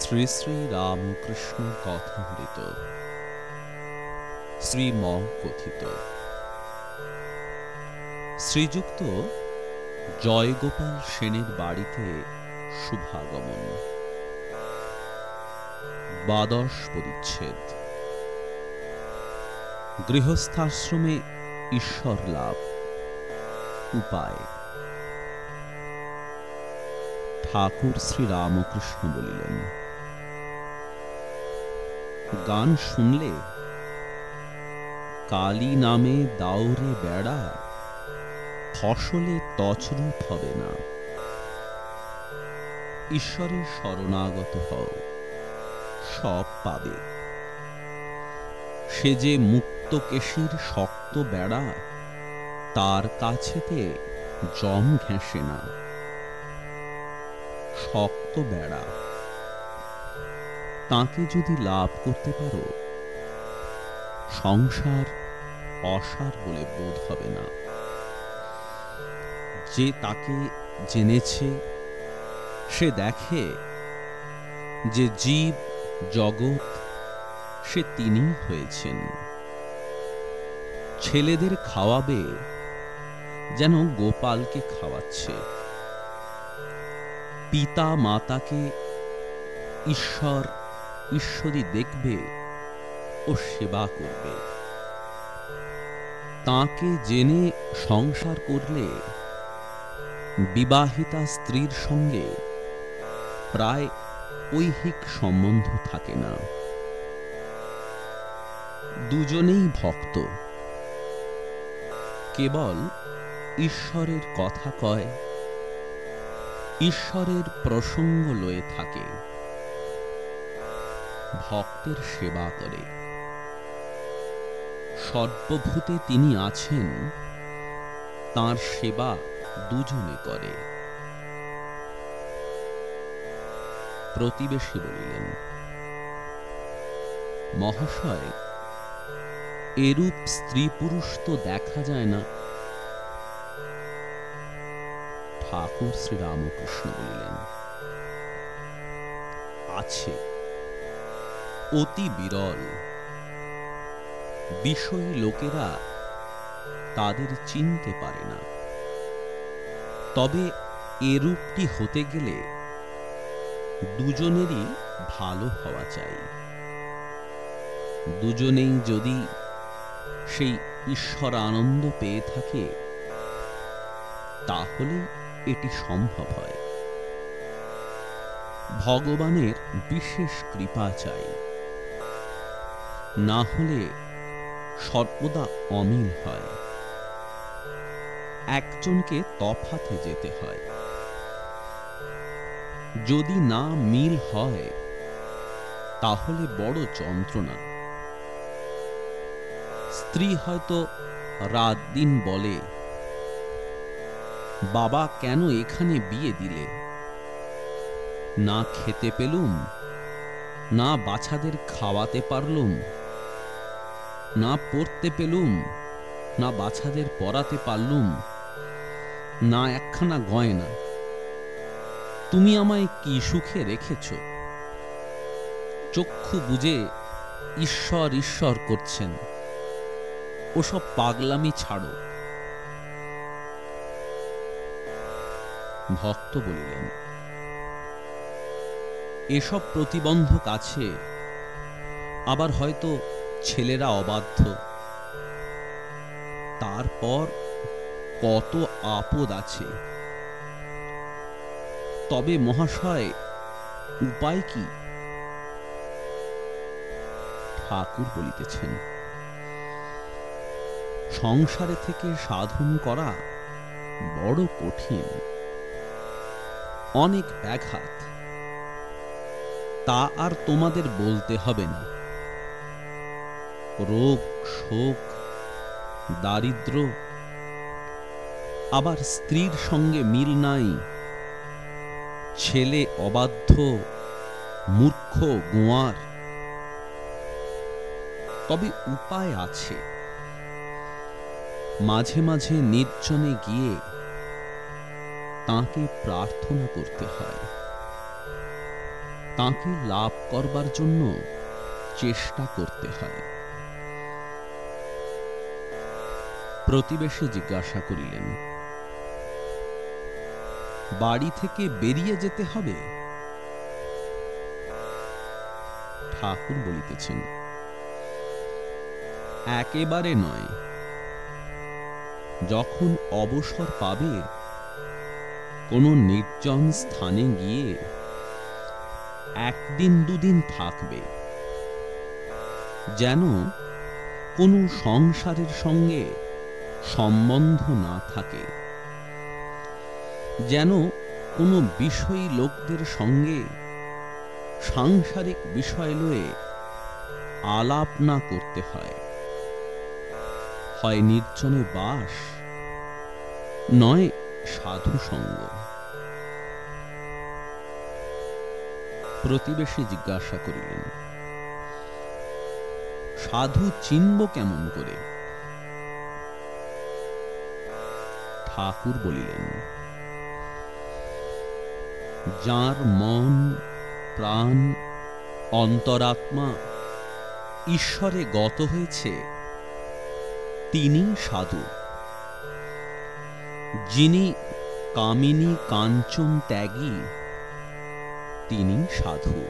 শ্রী শ্রী রামকৃষ্ণ কথামৃত। শ্রীম কথিত। শ্রীযুক্ত জয়গোপাল সেনের বাড়িতে শুভাগমন। দ্বাদশ পরিচ্ছেদ। গৃহস্থাশ্রমে ঈশ্বর লাভ। উপায়। ঠাকুর শ্রী রামকৃষ্ণ বলিলেন গান শুনলে? কালী নামে দাউরে বেড়া, ফসলে তছরূপ হবে না। ঈশ্বরের শরণাগত হও, সব পাবে। সে যে মুক্ত কেশির শক্ত বেড়া, তার কাছেতে জম ঘেঁষে না। শক্ত বেড়া। তাকে যদি লাভ করতে পারো, সংসার অসার বলে বোধ হবে না। যে তাকে জেনেছে, সে দেখে যে জীব, জগৎ, সে তিনি হয়েছেন। ছেলেদের খাওয়াবে যেন গোপালকে খাওয়াচ্ছে। পিতা মাতাকে ঈশ্বর ঈশ্বরী দেখবে ও সেবা করবে। তাকে জেনে সংসার করলে বিবাহিতা স্ত্রীর সঙ্গে প্রায় ঐহিক সম্বন্ধ থাকে না। দুজনেই ভক্ত। কেবল ঈশ্বরের কথা কয়, ঈশ্বরের প্রসঙ্গ লয়ে থাকে। ভক্তের সেবা করে। সর্বভূতে তিনি আছেন, তার সেবা দুজনে করে। প্রতিবেশী বলিলেন, মহাশয়, এরূপ স্ত্রী পুরুষ তো দেখা যায় না। ঠাকুর শ্রীরামকৃষ্ণ বলিলেন, আছে। অতি বিরল। বিষয়ী লোকেরা তাদের চিনতে পারে না। তবে এরূপটি হতে গেলে দুজনেরই ভালো হওয়া চাই। দুজনেই যদি সেই ঈশ্বর আনন্দ পেয়ে থাকে, তাহলে এটি সম্ভব হয়। ভগবানের বিশেষ কৃপা চাই। না হলে সর্বদা অমিল হয়। একজনকে তফাতে যেতে হয়। যদি না মিল হয়, তাহলে বড় যন্ত্রণা। স্ত্রী হয়তো রাত দিন বলে, বাবা, কেন এখানে বিয়ে দিলে? না খেতে পেলুম, না বাছাদের খাওয়াতে পারলুম। না পড়তে পেলুম, না বাছাদের পড়াতে পারলুম, না একখানা গয়না। তুমি আমায় কি সুখে রেখেছ? চক্ষু বুঝে ঈশ্বর ঈশ্বর করছেন, ওসব পাগলামি ছাড়ো। ভক্ত বলিলেন, এসব প্রতিবন্ধক আছে, আবার হয়তো ছেলেরা অবাধ্য। তারপর কত আপদ আছে। তবে মহাশয়, উপায় কি? ঠাকুর বলিতেছেন, সংসারে থেকে সাধন করা বড় কঠিন। অনেক ব্যাঘাত। তা আর তোমাদের বলতে হবে না। রোগ, শোক, দারিদ্র, আবার স্ত্রীর সঙ্গে মিল নাই। ছেলে অবাধ্য, মূর্খ, গোয়ার। তবে উপায় আছে। মাঝে মাঝে নির্জনে গিয়ে তাকে প্রার্থনা করতে হয়। তাকে লাভ করবার জন্য চেষ্টা করতে হয়। প্রতিবেশী জিজ্ঞাসা করিলেন, বাড়ি থেকে বেরিয়ে যেতে হবে? ঠাকুর বলিতেছেন, একেবারে নয়। যখন অবসর পাবে, কোনো নির্জন স্থানে গিয়ে একদিন দুদিন থাকবে, যেন কোনো সংসারের সঙ্গে সম্বন্ধ না থাকে। যেন কোনো বিষয়ী লোকদের সঙ্গে সাংসারিক বিষয় লয়ে আলাপ না করতে হয়। হয় নির্জনে বাস, নয় সাধু সঙ্গ। প্রতিবেশী জিজ্ঞাসা করিলেন, সাধু চিনব কেমন করে? ঠাকুর বলিলেন, যার মন, প্রাণ, অন্তরাত্মা ঈশ্বরে গত হয়েছে, তিনি সাধু। যিনি কামিনী কাঞ্চন ত্যাগী, তিনি সাধু।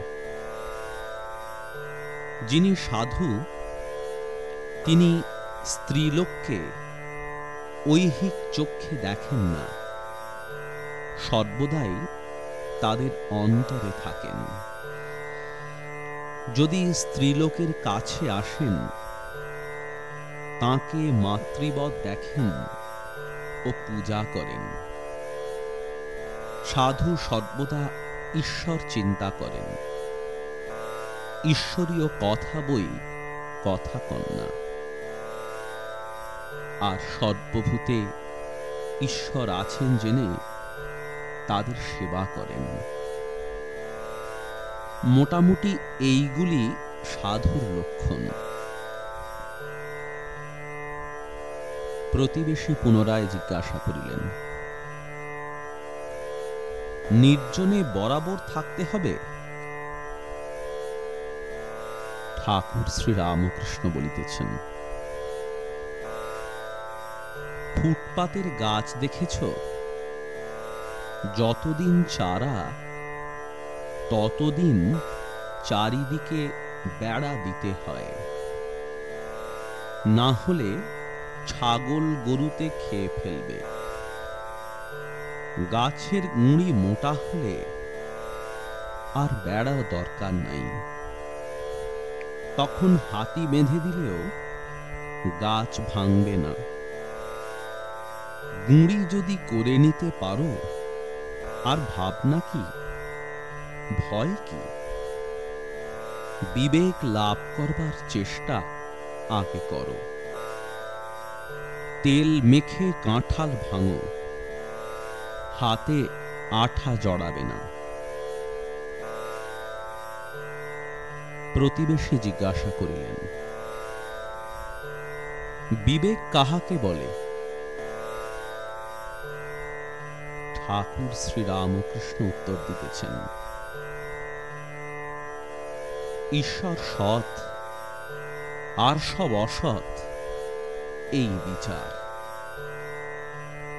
যিনি সাধু, তিনি স্ত্রীলোককে ঐহিক চক্ষে দেখেন না। সর্বদাই তাদের অন্তরে থাকেন। যদি স্ত্রীলোকের কাছে আসেন, তাকে মাতৃবৎ দেখেন ও পূজা করেন। সাধু সর্বদা ঈশ্বর চিন্তা করেন। ঈশ্বরীয় কথা বই, কথা কন্যা। আর সর্বভূতে ঈশ্বর আছেন জেনে তাদের সেবা করেন। মোটামুটি এইগুলি সাধুর লক্ষণ। প্রতিবেশী পুনরায় জিজ্ঞাসা করিলেন, নির্জনে বরাবর থাকতে হবে? ঠাকুর শ্রী রামকৃষ্ণ বলিতেছেন ফুটপাতের গাছ দেখেছ? যতদিন চারা, ততদিন চারিদিকে বেড়া দিতে হয়। না হলে ছাগল গরুতে খেয়ে ফেলবে। গাছের গুঁড়ি মোটা হলে আর বেড়া দরকার নাই। তখন হাতি বেঁধে দিলেও গাছ ভাঙবে না। গুঁড়ি যদি করে নিতে পারো, আর ভাবনা কি? ভয় কি? বিবেক লাভ করবার চেষ্টা আগে করো। তেল মেখে কাঁঠাল ভাঙো। হাতে আঠা জড়াবে না। প্রতিবেশী জিজ্ঞাসা করিলেন, বিবেক কাহাকে বলে? ঠাকুর শ্রী রামকৃষ্ণ উত্তর দিতেছেন। ঈশ্বর সৎ, আর সব অসৎ, এই বিচার।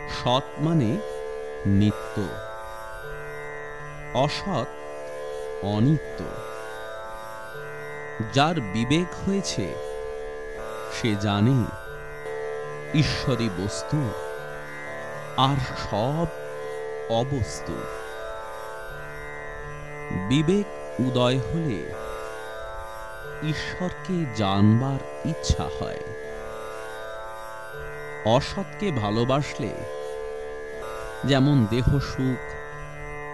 সৎ মানে নিত্য, অসৎ অনিত্য। যার বিবেক হয়েছে, সে জানে, ঈশ্বরী বস্তু, আর সব অবস্তু। বিবেক উদয় হলে ঈশ্বরকে জানবার ইচ্ছা হয়। অসৎকে ভালোবাসলে যেমন দেহ সুখ,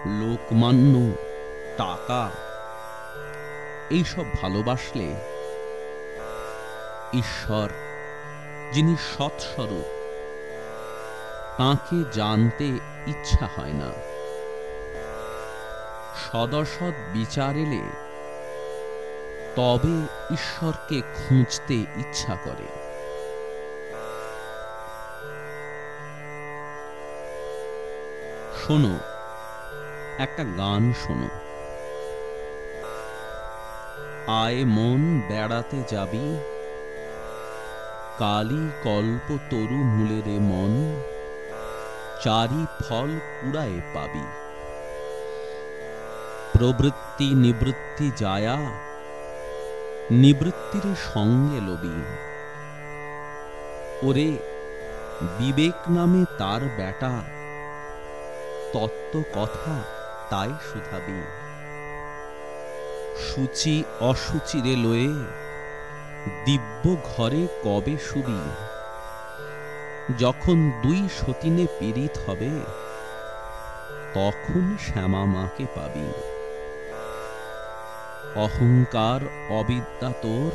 লোকমান্য, টাকা, এইসব ভালোবাসলে ঈশ্বর, যিনি সৎস্বরূপ, তাঁকে জানতে ইচ্ছা হয় না। সদসৎ বিচার এলে তবে ঈশ্বরকে খুঁজতে ইচ্ছা করে। শোনো, একটা গান শোনো। আয় মন বেড়াতে যাবি কালি কল্প তরু মূলেরে মন। চারি ফল কুড়ায় পাবি। প্রবৃত্তি নিবৃত্তি যায়া, নিবৃত্তির সঙ্গে লবি। ওরে, বিবেক নামে তার বেটা তত্ত্ব কথা তাই শুধাবি। সূচি অসুচিরে লয়ে, দিব্য ঘরে কবে শুবি? যখন দুই সতীনে পীড়িত হবে, তখন শ্যামা মাকে পাবি। অহংকার অবিদ্যা তোর,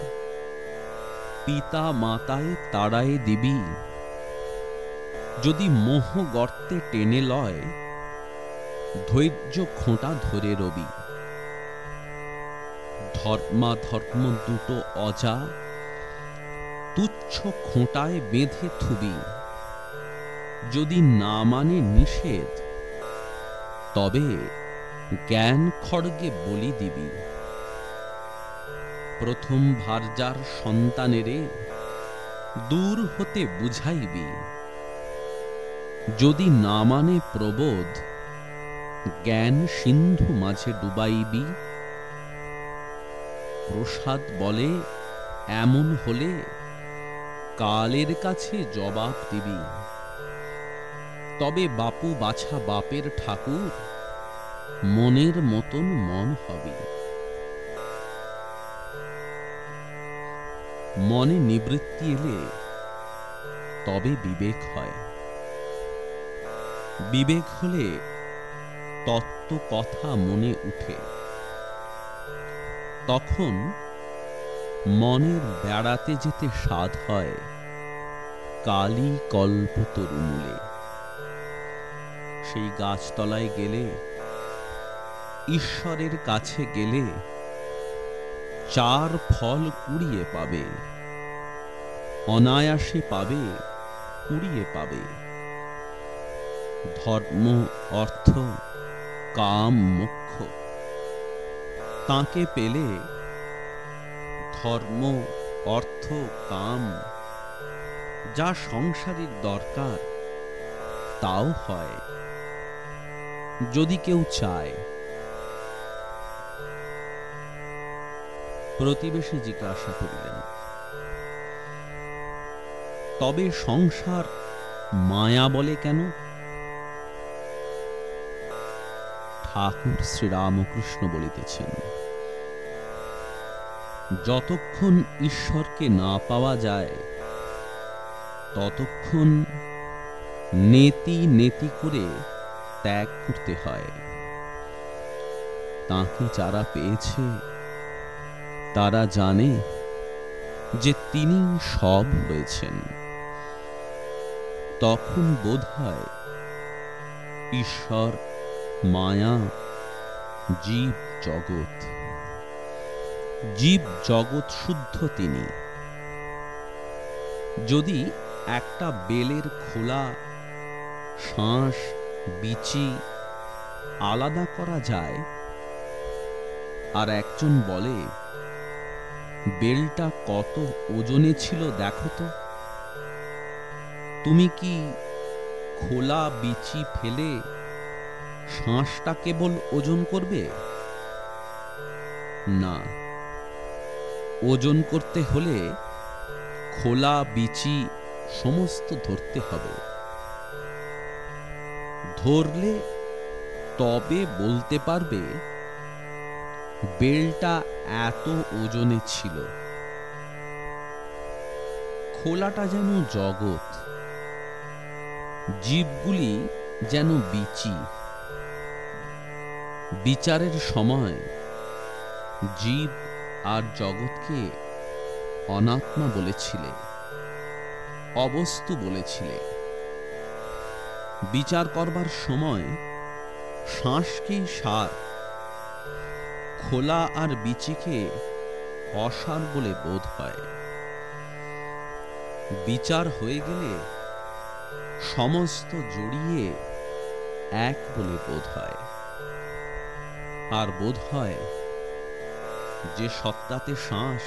পিতা মাতায় তাড়ায় দিবি। যদি মোহ গর্তে টেনে লয়, ধৈর্য খোঁটা ধরে রবি। ধর্মা ধর্ম দুটো অজা, তুচ্ছ খোঁটায় বেঁধে থুবি। যদি না মানে নিষেধ, তবে জ্ঞান খড়গে বলি দিবি। প্রথম ভার্যার সন্তানেরে দূর হতে বুঝাইবি। যদি না মানে প্রবোধ, জ্ঞান সিন্ধু মাঝে ডুবাইবি। প্রসাদ বলে এমন হলে কালের কাছে জবাব দিবি। তবে বাপু বাছা বাপের ঠাকুর, মনের মতন মন হবে। মনে নিবৃত্তি এলে তবে বিবেক হয়। বিবেক হলে তত্ত্ব কথা মনে উঠে। তখন মনের বেড়াতে যেতে স্বাদ হয় কালী কল্পতরু মূলে সেই গাছতলায় গেলে, ঈশ্বরের কাছে গেলে চার ফল কুড়িয়ে পাবে, অনায়াসে পাবে, কুড়িয়ে পাবে। ধর্ম, অর্থ, কাম মুখ্য তাকে পেলে ধর্ম, অর্থ, কাম, যা সংসারের দরকার, তাও হয়। যদি কেউ চায়। প্রতিবেশী জিজ্ঞাসা করিলেন, তবে সংসার মায়া বলে কেন? ঠাকুর শ্রীরামকৃষ্ণ বলিতেছেন, যতক্ষণ ঈশ্বরকে না পাওয়া যায়, ততক্ষণ নেতি নেতি করে ত্যাগ করতে হয়। তাকে যারা পেয়েছে, তারা জানে যে তিনি সব হয়েছেন। তখন বোধ হয় ঈশ্বর, মায়া, জীব জগৎ জীব জগৎ শুদ্ধ তিনি। যদি একটা বেলের খোলা শ্বাস বিচি আলাদা করা যায়। আর একজন বলে, বেলটা কত ওজনে ছিল দেখো তো। তুমি কি খোলা বিচি ফেলে শ্বাসটা কেবল ওজন করবে? না। ওজন করতে হলে খোলা বিচি সমস্ত ধরতে হবে। ধরলে তবে বলতে পারবে, বেলটা এত ওজনে ছিল। খোলাটা যেন জগৎ, জীবগুলি যেন বিচি। বিচারের সময় জীব আর জগৎকে অনাত্মা বলেছিলে, অবস্তু বলেছিলে। বিচার করবার সময় শ্বাসকেই সার? খোলা আর বিচিকে অসার বলে বোধ হয়। বিচার হয়ে গেলে সমস্ত জড়িয়ে এক বলে বোধ হয়। আর বোধ হয় যে সত্তাতে শ্বাস,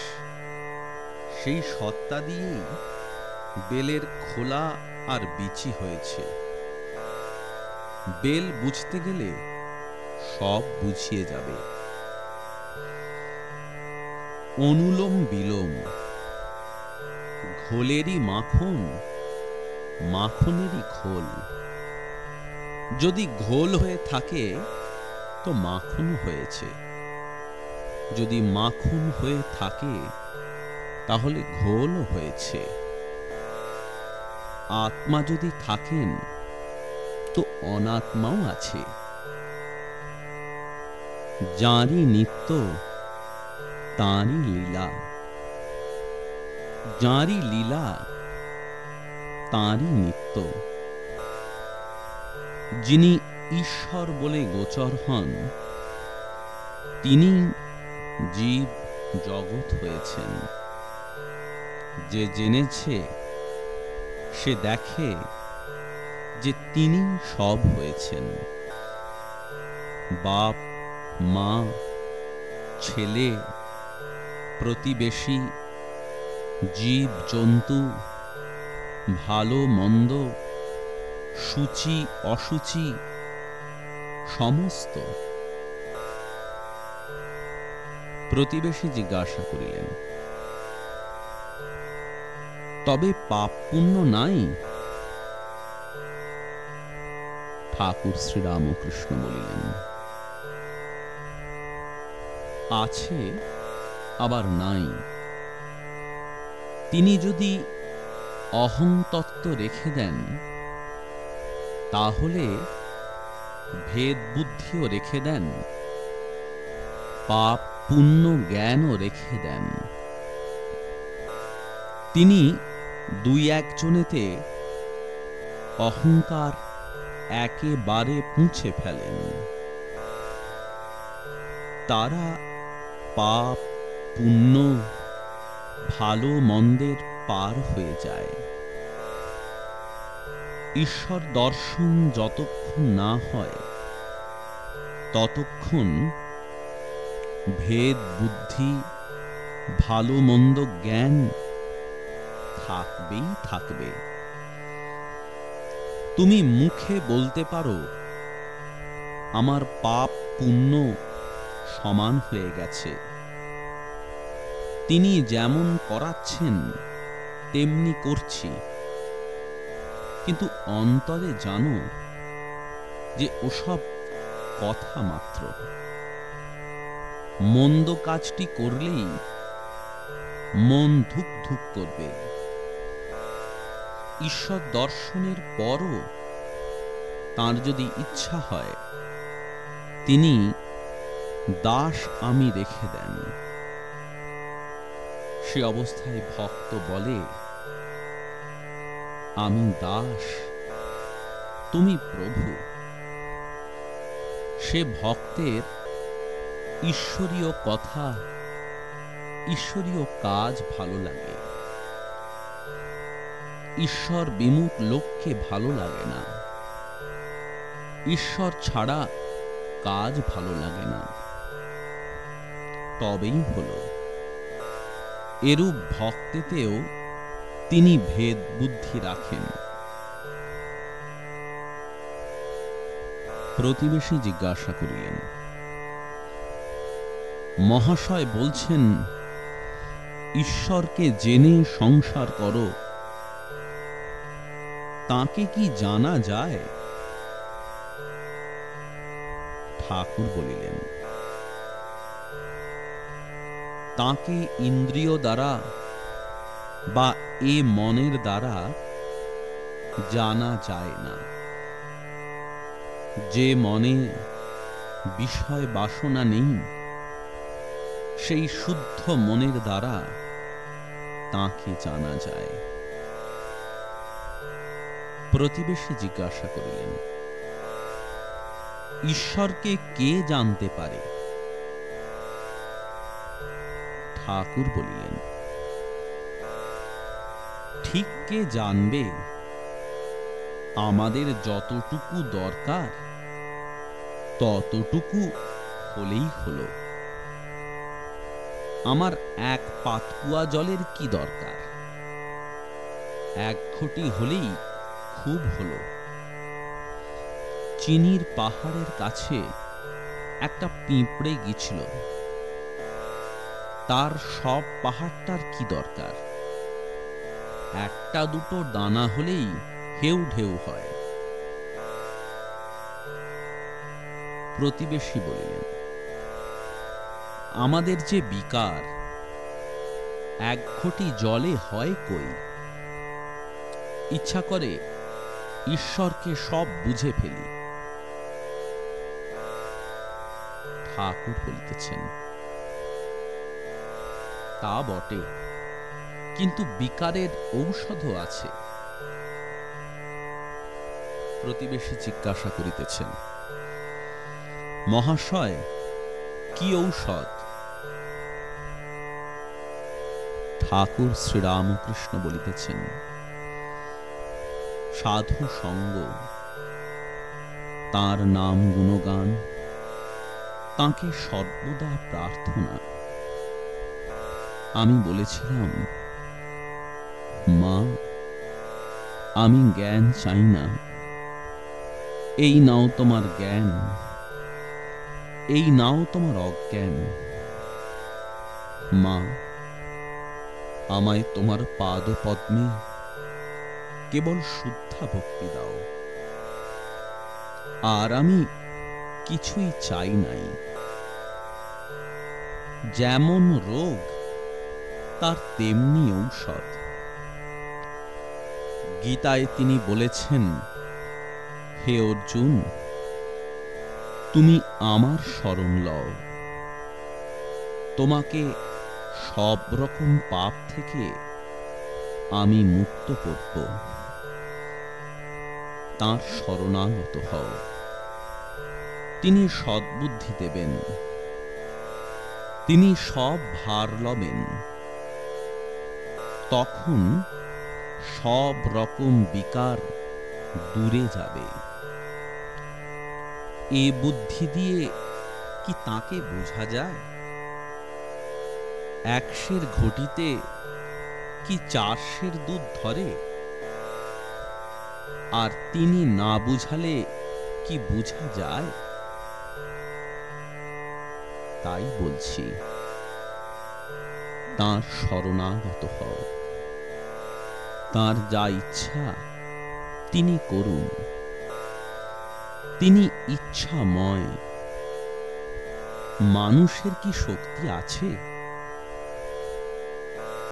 সেই সত্তা দিয়েই বেলের খোলা আর বিচি হয়েছে। বেল বুঝতে গেলে সব বুঝিয়ে যাবে। অনুলোম বিলোম, ঘোলেরই মাখন, মাখনেরই ঘোল যদি ঘোল হয়ে থাকে, তো মাখন হয়েছে। যদি মাখন হয়ে থাকে, তাহলে ঘোলও হয়েছে। আত্মা যদি থাকেন তো অনাত্মাও আছে। যাঁরই নিত্য, তাঁরই লীলা। যাঁরই লীলা, তাঁরই নিত্য। যিনি ঈশ্বর বলে গোচর হন, তিনি জীব জগৎ হয়েছেন। যে জেনেছে, সে দেখে যে তিনি সব হয়েছেন। বাপ, মা, ছেলে, প্রতিবেশী, জীব, জন্তু, ভালো, মন্দ, সূচি, অসুচি, সমস্ত প্রতিবেশী জিজ্ঞাসা করিলেন, তবে পাপ পুণ্য নাই? ঠাকুর শ্রীরামকৃষ্ণ বলিলেন, আছে, আবার নাই। তিনি যদি অহং তত্ত্ব রেখে দেন, তাহলে ভেদ বুদ্ধিও রেখে দেন, পাপ পুণ্য জ্ঞানও রেখে দেন। তিনি দুই একজনেতে অহংকার একেবারে পুঁছে ফেলেন। তারা পাপ, পুণ্য, ভালো মন্দের পার হয়ে যায়। ঈশ্বর দর্শন যতক্ষণ না হয়, ততক্ষণ ভেদ, বুদ্ধি, ভালো মন্দ জ্ঞান থাকবেই থাকবে। তুমি মুখে বলতে পারো, আমার পাপ পুণ্য সমান হয়ে গেছে। তিনি যেমন করাচ্ছেন, তেমনি করছি। কিন্তু অন্তরে জানো যে ওসব কথা মাত্র। মন্দ কাজটি করলেই মন ধুক ধুক করবে। ঈশ্বর দর্শনের পরও তার যদি ইচ্ছা হয়, তিনি দাস আমি রেখে দেন। সে অবস্থায় ভক্ত বলে, আমি দাস, তুমি প্রভু। সে ভক্তের ঈশ্বরীয় কথা, ঈশ্বরীয় কাজ ভালো লাগে। ঈশ্বর বিমুখ লোককে ভালো লাগে না। ঈশ্বর ছাড়া কাজ ভালো লাগে না। তবেই হল। এরূপ ভক্তেতেও তিনি ভেদ বুদ্ধি রাখেন। প্রতিবেশী জিজ্ঞাসা করিলেন, মহাশয় বলছেন, ঈশ্বরকে জেনে সংসার করো। তাকে কি জানা যায়? ঠাকুর বলিলেন, তাকে ইন্দ্রিয় দ্বারা বা এ মনের দ্বারা জানা যায় না। যে মনে বিষয় বাসনা নেই, সেই শুদ্ধ মনের দ্বারা তাকে জানা যায়। প্রতিবেশী জিজ্ঞাসা করিলেন, ঈশ্বরকে কে জানতে পারে? ঠাকুর বলিলেন, ঠিক কে জানবে? আমাদের যতটুকু দরকার, ততটুকু হলেই হলো। আমার এক পাতকুয়া জলের কি দরকার? এক ঘটি হলেই খুব হলো। চিনির পাহাড়ের কাছে একটা পিঁপড়ে গিয়েছিল। তার সব পাহাড়টার কি দরকার? একটা দুটো দানা হলেই হেউ ঢেউ হয়। প্রতিবেশী বলিলেন, আমাদের যে বিকার, এক ঘটি জলে হয় কই? ইচ্ছা করে ঈশ্বরকে সব বুঝে ফেলি। ঠাকুর বলিতেছেন, তা বটে, কিন্তু বিকারের ঔষধও আছে। প্রতিবেশী জিজ্ঞাসা করিতেছেন, মহাশয়, কি ঔষধ? ঠাকুর শ্রীরামকৃষ্ণ বলিতেছেন সাধু সঙ্গ তার নাম গুণগান, তাকে সর্বদা প্রার্থনা। আমি বলেছিলাম, মা, আমি জ্ঞান চাই না। এই নাও তোমার জ্ঞান, এই নাও তোমার অজ্ঞান। মা, আমায় তোমার পাদ পদ্মে কেবল শুদ্ধা ভক্তি দাও। আর আমি কিছুই চাই নাই। যেমন রোগ, তার তেমনি ঔষধ। গীতায় তিনি বলেছেন, হে অর্জুন, তুমি আমার শরণ লও। তোমাকে সব রকম পাপ থেকে আমি মুক্ত করব। তাঁর শরণাগত হও। তিনি সদ্বুদ্ধি দেবেন। তিনি সব ভার লবেন। তখন সব রকম বিকার দূরে যাবে। এ বুদ্ধি দিয়ে কি তাকে বোঝা যায়? একশের ঘটিতে কি চারশের দুধ ধরে? আর তিনি না বুঝালে কি বুঝা যায়? তাই বলছি, তার শরণাগত হও। তার যা ইচ্ছা তিনি করুন। তিনি ইচ্ছাময়। মানুষের কি শক্তি আছে?